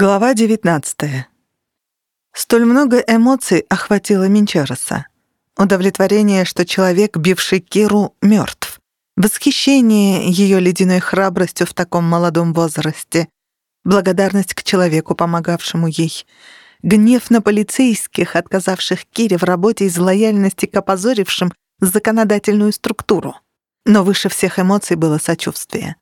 Глава 19. Столь много эмоций охватило Минчароса. Удовлетворение, что человек, бивший Киру, мертв. Восхищение ее ледяной храбростью в таком молодом возрасте. Благодарность к человеку, помогавшему ей. Гнев на полицейских, отказавших Кире в работе из лояльности к опозорившим законодательную структуру. Но выше всех эмоций было сочувствие.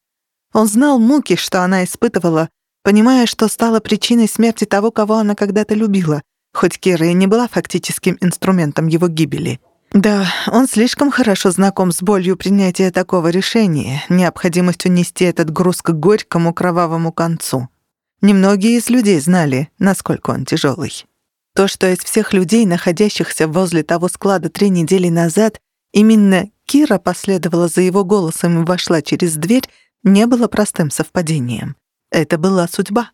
Он знал муки, что она испытывала, понимая, что стала причиной смерти того, кого она когда-то любила, хоть Кира и не была фактическим инструментом его гибели. Да, он слишком хорошо знаком с болью принятия такого решения, необходимостью нести этот груз к горькому кровавому концу. Немногие из людей знали, насколько он тяжелый. То, что из всех людей, находящихся возле того склада три недели назад, именно Кира последовала за его голосом и вошла через дверь, не было простым совпадением. Это была судьба.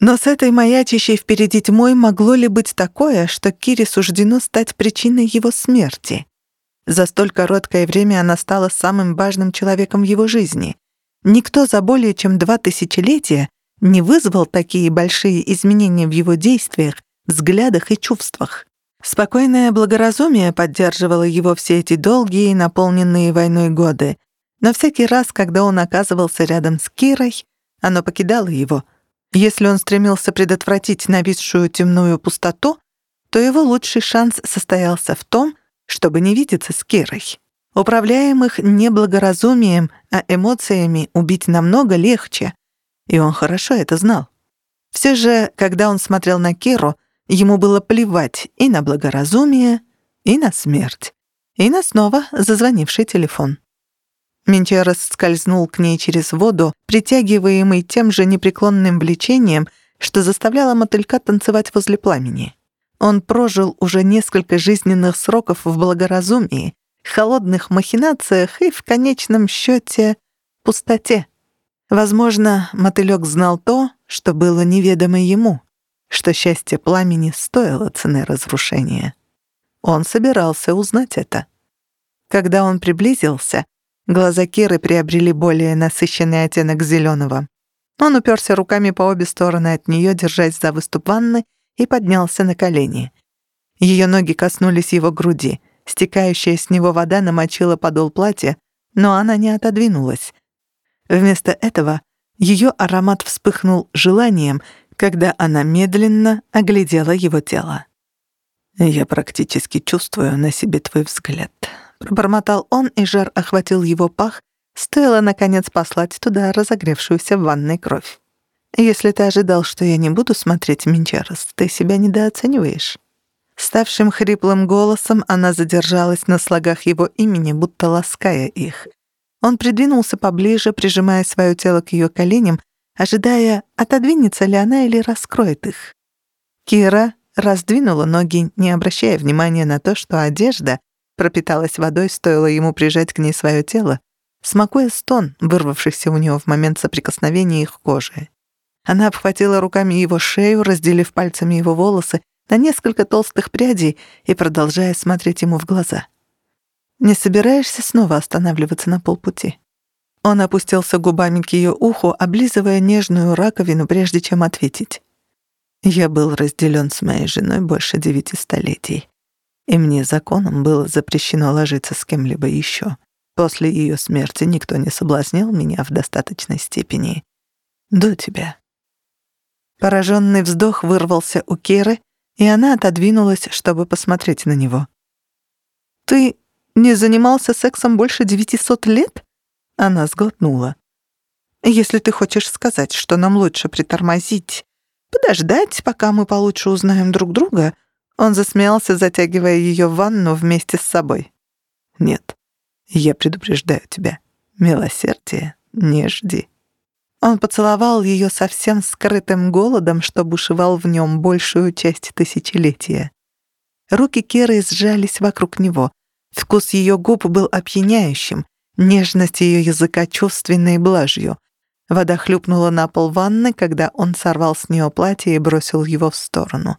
Но с этой маячащей впереди тьмой могло ли быть такое, что Кире суждено стать причиной его смерти? За столь короткое время она стала самым важным человеком в его жизни. Никто за более чем два тысячелетия не вызвал такие большие изменения в его действиях, взглядах и чувствах. Спокойное благоразумие поддерживало его все эти долгие, наполненные войной годы. Но всякий раз, когда он оказывался рядом с Кирой, оно покидало его. Если он стремился предотвратить нависшую темную пустоту, то его лучший шанс состоялся в том, чтобы не видеться с Кирой. Управляемых не благоразумием, а эмоциями убить намного легче, и он хорошо это знал. Все же, когда он смотрел на Киру, ему было плевать и на благоразумие, и на смерть, и на снова зазвонивший телефон. Менчерос скользнул к ней через воду, притягиваемый тем же непреклонным влечением, что заставляло мотылька танцевать возле пламени. Он прожил уже несколько жизненных сроков в благоразумии, холодных махинациях и, в конечном счете, пустоте. Возможно, мотылёк знал то, что было неведомо ему, что счастье пламени стоило цены разрушения. Он собирался узнать это. Когда он приблизился, Глаза Киры приобрели более насыщенный оттенок зеленого. Он уперся руками по обе стороны от нее, держась за выступ ванны, и поднялся на колени. Ее ноги коснулись его груди. Стекающая с него вода намочила подол платья, но она не отодвинулась. Вместо этого ее аромат вспыхнул желанием, когда она медленно оглядела его тело. «Я практически чувствую на себе твой взгляд», Пробормотал он, и жар охватил его пах, стоило, наконец, послать туда разогревшуюся в ванной кровь. «Если ты ожидал, что я не буду смотреть Минчарос, ты себя недооцениваешь». Ставшим хриплым голосом она задержалась на слогах его имени, будто лаская их. Он придвинулся поближе, прижимая свое тело к ее коленям, ожидая, отодвинется ли она или раскроет их. Кира раздвинула ноги, не обращая внимания на то, что одежда, пропиталась водой, стоило ему прижать к ней свое тело, смакуя стон, вырвавшийся у него в момент соприкосновения их кожи. Она обхватила руками его шею, разделив пальцами его волосы на несколько толстых прядей и продолжая смотреть ему в глаза. «Не собираешься снова останавливаться на полпути?» Он опустился губами к ее уху, облизывая нежную раковину, прежде чем ответить. «Я был разделен с моей женой больше девяти столетий и мне законом было запрещено ложиться с кем-либо еще. После ее смерти никто не соблазнял меня в достаточной степени. До тебя. Пораженный вздох вырвался у Керы, и она отодвинулась, чтобы посмотреть на него. «Ты не занимался сексом больше девятисот лет?» Она сглотнула. «Если ты хочешь сказать, что нам лучше притормозить, подождать, пока мы получше узнаем друг друга, он засмеялся, затягивая ее в ванну вместе с собой. «Нет, я предупреждаю тебя. Милосердие не жди». Он поцеловал ее совсем скрытым голодом, что бушевал в нем большую часть тысячелетия. Руки Керы сжались вокруг него. Вкус ее губ был опьяняющим, нежность ее языка чувственной блажью. Вода хлюпнула на пол ванны, когда он сорвал с нее платье и бросил его в сторону.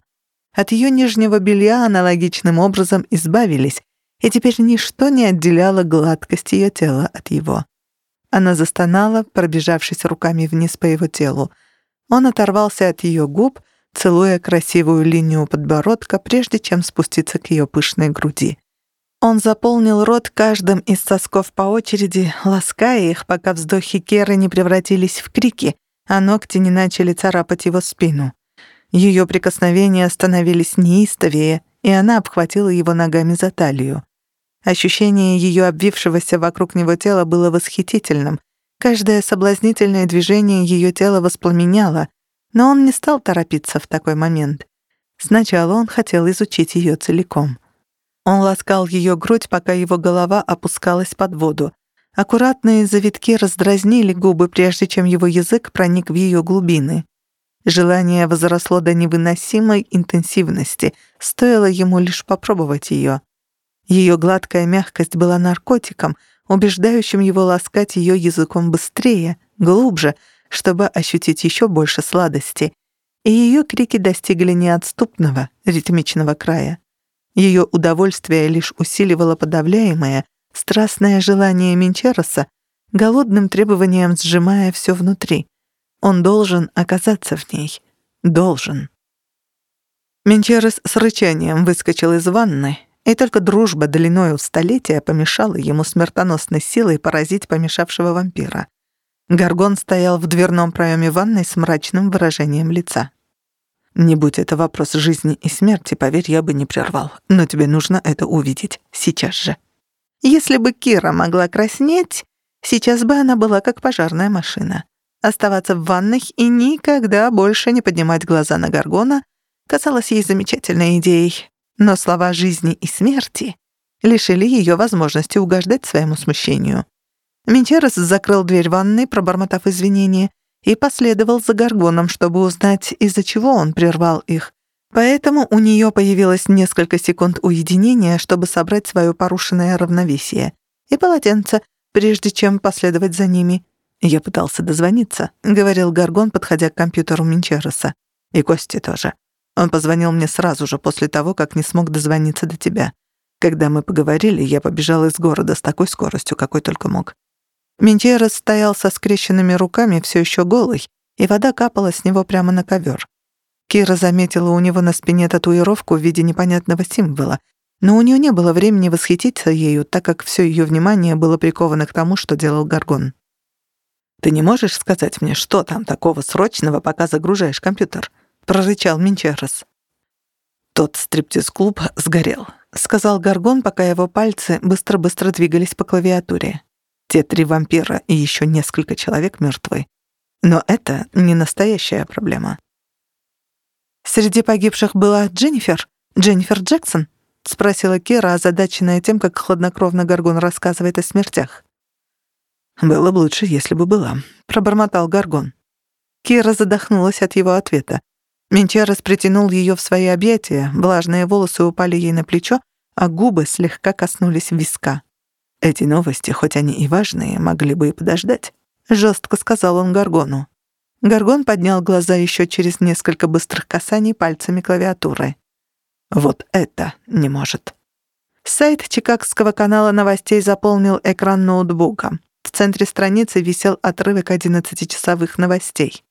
От ее нижнего белья аналогичным образом избавились, и теперь ничто не отделяло гладкость ее тела от его. Она застонала, пробежавшись руками вниз по его телу. Он оторвался от ее губ, целуя красивую линию подбородка, прежде чем спуститься к ее пышной груди. Он заполнил рот каждым из сосков по очереди, лаская их, пока вздохи Керы не превратились в крики, а ногти не начали царапать его спину. Ее прикосновения становились неистовее, и она обхватила его ногами за талию. Ощущение ее обвившегося вокруг него тела было восхитительным. Каждое соблазнительное движение ее тела воспламеняло, но он не стал торопиться в такой момент. Сначала он хотел изучить ее целиком. Он ласкал ее грудь, пока его голова опускалась под воду. Аккуратные завитки раздразнили губы, прежде чем его язык проник в ее глубины. Желание возросло до невыносимой интенсивности, стоило ему лишь попробовать ее. Ее гладкая мягкость была наркотиком, убеждающим его ласкать ее языком быстрее, глубже, чтобы ощутить еще больше сладости. И ее крики достигли неотступного, ритмичного края. Ее удовольствие лишь усиливало подавляемое, страстное желание Минчероса, голодным требованием сжимая все внутри. Он должен оказаться в ней. Должен. Менчерес с рычанием выскочил из ванны, и только дружба длиною в столетия помешала ему смертоносной силой поразить помешавшего вампира. Гаргон стоял в дверном проеме ванной с мрачным выражением лица. «Не будь это вопрос жизни и смерти, поверь, я бы не прервал. Но тебе нужно это увидеть. Сейчас же». Если бы Кира могла краснеть, сейчас бы она была как пожарная машина. Оставаться в ванной и никогда больше не поднимать глаза на Гаргона казалось ей замечательной идеей. Но слова жизни и смерти лишили ее возможности угождать своему смущению. Менчерос закрыл дверь ванной, пробормотав извинения, и последовал за Гаргоном, чтобы узнать, из-за чего он прервал их, Поэтому у нее появилось несколько секунд уединения, чтобы собрать свое порушенное равновесие. И полотенце, прежде чем последовать за ними. «Я пытался дозвониться», — говорил Гаргон, подходя к компьютеру Минчероса. «И Кости тоже. Он позвонил мне сразу же после того, как не смог дозвониться до тебя. Когда мы поговорили, я побежал из города с такой скоростью, какой только мог». Минчерос стоял со скрещенными руками, все еще голый, и вода капала с него прямо на ковер. Кира заметила у него на спине татуировку в виде непонятного символа, но у нее не было времени восхититься ею, так как все ее внимание было приковано к тому, что делал Гаргон. «Ты не можешь сказать мне, что там такого срочного, пока загружаешь компьютер?» — прорычал Минчерос. «Тот стриптиз-клуб сгорел», — сказал Гаргон, пока его пальцы быстро-быстро двигались по клавиатуре. «Те три вампира и еще несколько человек мертвы. Но это не настоящая проблема. «Среди погибших была Дженнифер? Дженнифер Джексон?» — спросила Кира, озадаченная тем, как хладнокровно Гаргон рассказывает о смертях. «Было бы лучше, если бы была», — пробормотал Гаргон. Кира задохнулась от его ответа. Менчерос притянул ее в свои объятия, влажные волосы упали ей на плечо, а губы слегка коснулись виска. «Эти новости, хоть они и важные, могли бы и подождать», — жестко сказал он Гаргону. Гаргон поднял глаза еще через несколько быстрых касаний пальцами клавиатуры. Вот это не может. Сайт Чикагского канала новостей заполнил экран ноутбука. Центре страницы висел отрывок 11-часовых новостей.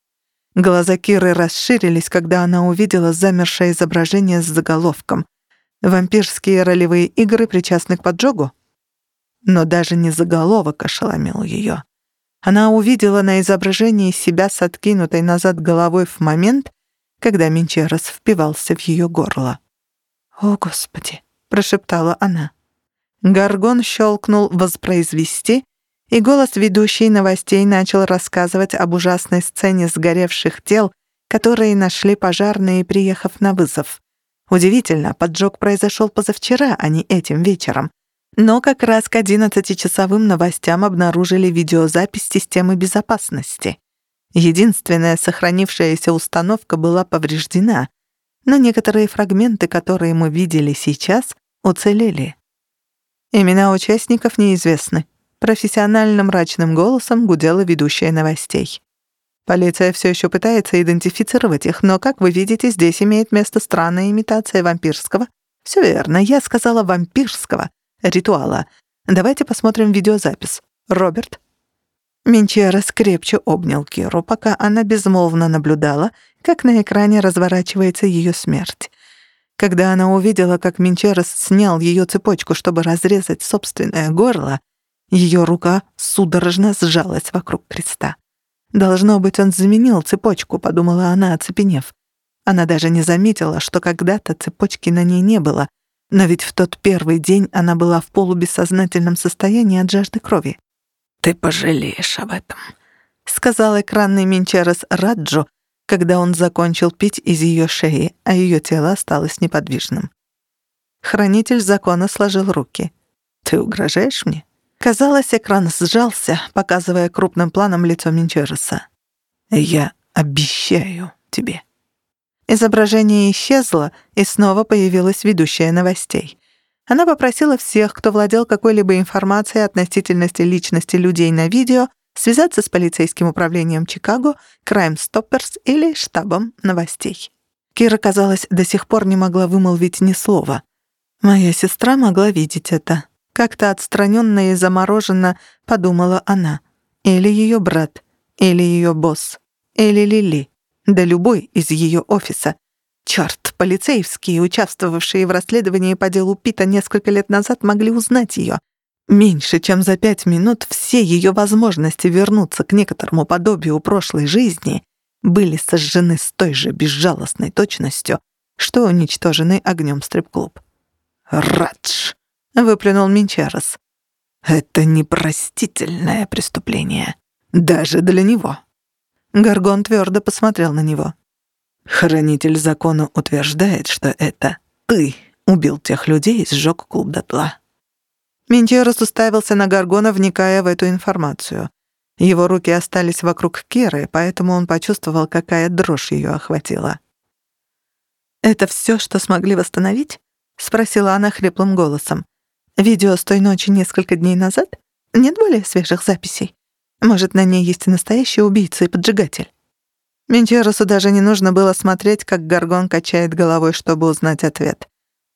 Глаза Киры расширились, когда она увидела замершее изображение с заголовком «Вампирские ролевые игры причастны к поджогу?» Но даже не заголовок ошеломил ее. Она увидела на изображении себя с откинутой назад головой в момент, когда Минчерос впивался в ее горло. «О, Господи!» — прошептала она. Гаргон щелкнул «Воспроизвести», и голос ведущей новостей начал рассказывать об ужасной сцене сгоревших тел, которые нашли пожарные, приехав на вызов. Удивительно, поджог произошел позавчера, а не этим вечером. Но как раз к 11-часовым новостям обнаружили видеозапись системы безопасности. Единственная сохранившаяся установка была повреждена, но некоторые фрагменты, которые мы видели сейчас, уцелели. Имена участников неизвестны. Профессиональным мрачным голосом гудела ведущая новостей. Полиция все еще пытается идентифицировать их, но, как вы видите, здесь имеет место странная имитация вампирского. Все верно, я сказала вампирского, ритуала. Давайте посмотрим видеозапись. Роберт?» Минчера скрепче обнял Киру, пока она безмолвно наблюдала, как на экране разворачивается ее смерть. Когда она увидела, как Минчерес снял ее цепочку, чтобы разрезать собственное горло, ее рука судорожно сжалась вокруг креста. «Должно быть, он заменил цепочку», — подумала она, оцепенев. Она даже не заметила, что когда-то цепочки на ней не было, но ведь в тот первый день она была в полубессознательном состоянии от жажды крови. «Ты пожалеешь об этом», — сказал экранный Минчерес Раджу, когда он закончил пить из ее шеи, а ее тело осталось неподвижным. Хранитель закона сложил руки. «Ты угрожаешь мне?» Казалось, экран сжался, показывая крупным планом лицо Минчереса. «Я обещаю тебе». Изображение исчезло, и снова появилась ведущая новостей. Она попросила всех, кто владел какой-либо информацией относительности личности людей на видео, связаться с полицейским управлением Чикаго, Crime Stoppers или штабом новостей. Кира, казалось, до сих пор не могла вымолвить ни слова. Моя сестра могла видеть это. Как-то отстраненно и замороженно подумала она. Или ее брат, или ее босс, или Лили, да любой из ее офиса. Черт, полицейские, участвовавшие в расследовании по делу Пита несколько лет назад, могли узнать ее — Меньше чем за пять минут все ее возможности вернуться к некоторому подобию прошлой жизни были сожжены с той же безжалостной точностью, что уничтоженный огнем стрип-клуб. «Радж!» — выплюнул Минчарес. «Это непростительное преступление. Даже для него». Гаргон твердо посмотрел на него. «Хранитель закона утверждает, что это ты убил тех людей и сжег клуб дотла. Минчерос уставился на Гаргона, вникая в эту информацию. Его руки остались вокруг Керы, поэтому он почувствовал, какая дрожь ее охватила. «Это все, что смогли восстановить?» — спросила она хриплым голосом. «Видео с той ночи несколько дней назад? Нет более свежих записей? Может, на ней есть настоящий убийца и поджигатель?» Менчеросу даже не нужно было смотреть, как Гаргон качает головой, чтобы узнать ответ.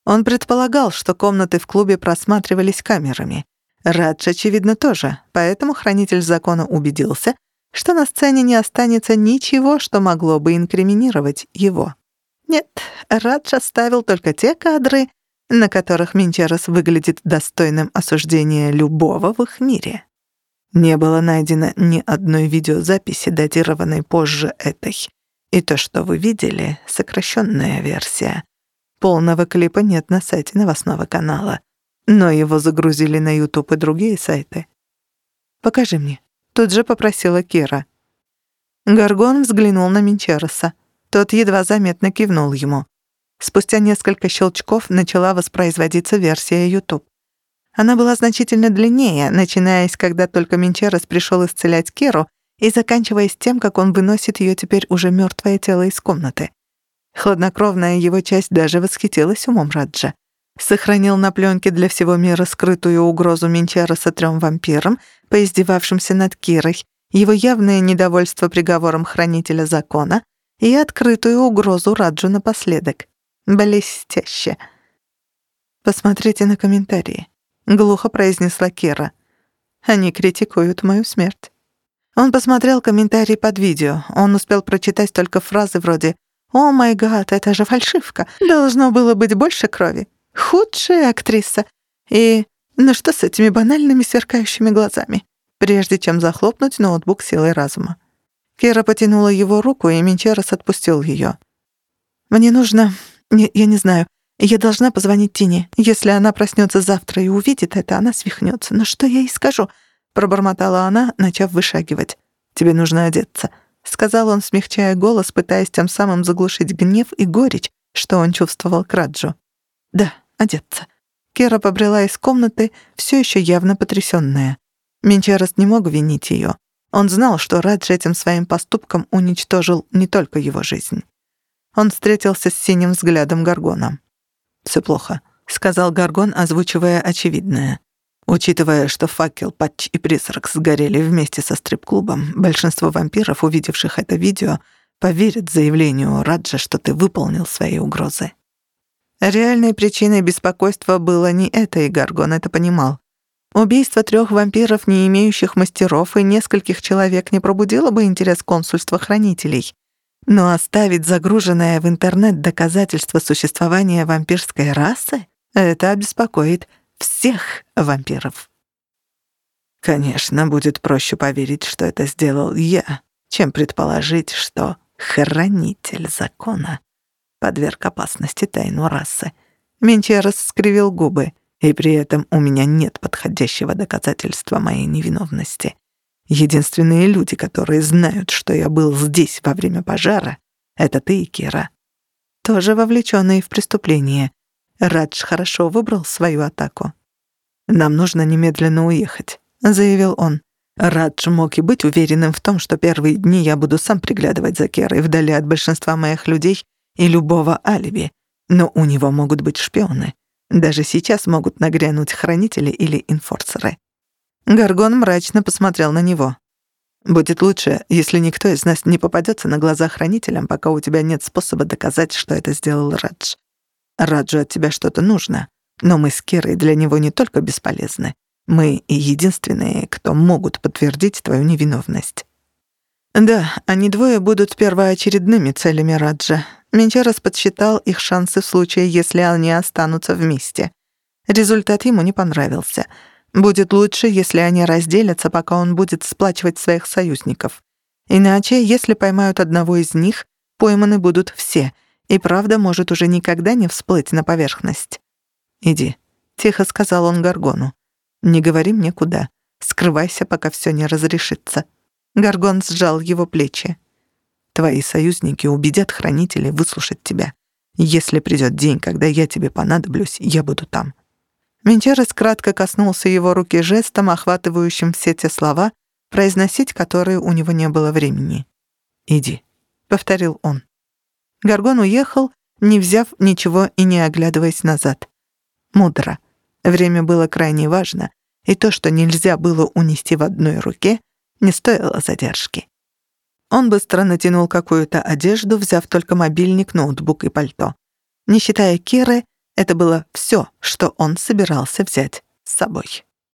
Он предполагал, что комнаты в клубе просматривались камерами. Радж, очевидно, тоже, поэтому хранитель закона убедился, что на сцене не останется ничего, что могло бы инкриминировать его. Нет, Радж оставил только те кадры, на которых Минчерос выглядит достойным осуждения любого в их мире. Не было найдено ни одной видеозаписи, датированной позже этой. И то, что вы видели, — сокращенная версия. Полного клипа нет на сайте новостного канала, но его загрузили на YouTube и другие сайты. «Покажи мне», — тут же попросила Кира. Гаргон взглянул на Минчероса. Тот едва заметно кивнул ему. Спустя несколько щелчков начала воспроизводиться версия YouTube. Она была значительно длиннее, начинаясь, когда только Минчерос пришел исцелять Киру, и заканчиваясь тем, как он выносит ее теперь уже мертвое тело из комнаты. Хладнокровная его часть даже восхитилась умом Раджа. Сохранил на пленке для всего мира скрытую угрозу Минчароса трем вампирам, поиздевавшимся над Кирой, его явное недовольство приговором хранителя закона и открытую угрозу Раджу напоследок. Блестяще. «Посмотрите на комментарии», — глухо произнесла Кира. «Они критикуют мою смерть». Он посмотрел комментарии под видео. Он успел прочитать только фразы вроде «О май гад, это же фальшивка. Должно было быть больше крови. Худшая актриса. И ну что с этими банальными сверкающими глазами?» Прежде чем захлопнуть ноутбук силой разума. Кира потянула его руку, и Минчерос отпустил ее. «Мне нужно... Не, я не знаю. Я должна позвонить Тине. Если она проснется завтра и увидит это, она свихнется. Но что я ей скажу?» Пробормотала она, начав вышагивать. «Тебе нужно одеться», — сказал он, смягчая голос, пытаясь тем самым заглушить гнев и горечь, что он чувствовал к Раджу. «Да, одеться». Кера побрела из комнаты, все еще явно потрясённая. Минчарес не мог винить ее. Он знал, что Радж этим своим поступком уничтожил не только его жизнь. Он встретился с синим взглядом Гаргона. «Всё плохо», — сказал Гаргон, озвучивая очевидное. Учитывая, что факел, патч и призрак сгорели вместе со стрип-клубом, большинство вампиров, увидевших это видео, поверят заявлению Раджа, что ты выполнил свои угрозы. Реальной причиной беспокойства было не это, и Гаргон это понимал. Убийство трех вампиров, не имеющих мастеров, и нескольких человек не пробудило бы интерес консульства хранителей. Но оставить загруженное в интернет доказательство существования вампирской расы — это обеспокоит всех вампиров. Конечно, будет проще поверить, что это сделал я, чем предположить, что хранитель закона подверг опасности тайну расы. Менчерос скривил губы, и при этом у меня нет подходящего доказательства моей невиновности. Единственные люди, которые знают, что я был здесь во время пожара, это ты и Кира. Тоже вовлеченные в преступление. Радж хорошо выбрал свою атаку. «Нам нужно немедленно уехать», — заявил он. Радж мог и быть уверенным в том, что первые дни я буду сам приглядывать за Керой вдали от большинства моих людей и любого алиби, но у него могут быть шпионы. Даже сейчас могут нагрянуть хранители или инфорсеры. Гаргон мрачно посмотрел на него. «Будет лучше, если никто из нас не попадется на глаза хранителям, пока у тебя нет способа доказать, что это сделал Радж. Раджу от тебя что-то нужно, но мы с Кирой для него не только бесполезны, мы и единственные, кто могут подтвердить твою невиновность. Да, они двое будут первоочередными целями Раджа. Менчарос подсчитал их шансы в случае, если они останутся вместе. Результат ему не понравился. Будет лучше, если они разделятся, пока он будет сплачивать своих союзников. Иначе, если поймают одного из них, пойманы будут все, и правда может уже никогда не всплыть на поверхность. «Иди», — тихо сказал он Гаргону. Не говори мне куда. Скрывайся, пока все не разрешится». Гаргон сжал его плечи. «Твои союзники убедят хранителей выслушать тебя. Если придет день, когда я тебе понадоблюсь, я буду там». Менчерес кратко коснулся его руки жестом, охватывающим все те слова, произносить которые у него не было времени. «Иди», — повторил он. Гаргон уехал, не взяв ничего и не оглядываясь назад. Мудро. Время было крайне важно, и то, что нельзя было унести в одной руке, не стоило задержки. Он быстро натянул какую-то одежду, взяв только мобильник, ноутбук и пальто. Не считая Киры, это было все, что он собирался взять с собой.